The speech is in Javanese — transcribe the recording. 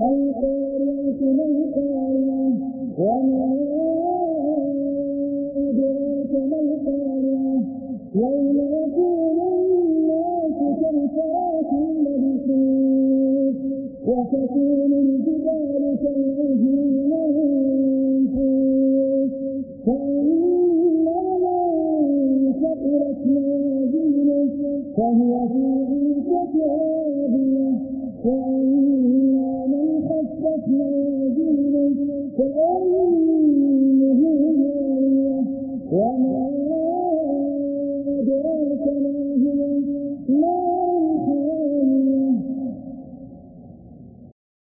القارعة ما القارعة وما أدراك ما القارعة يوم يكون الناس كالفراش المبثوث وتكون الجبال كالعهن المنفوش فأما من ثقلت موازينه فهو في عيشة وَمَا أَدْرَاكَ مَا هِيَهْ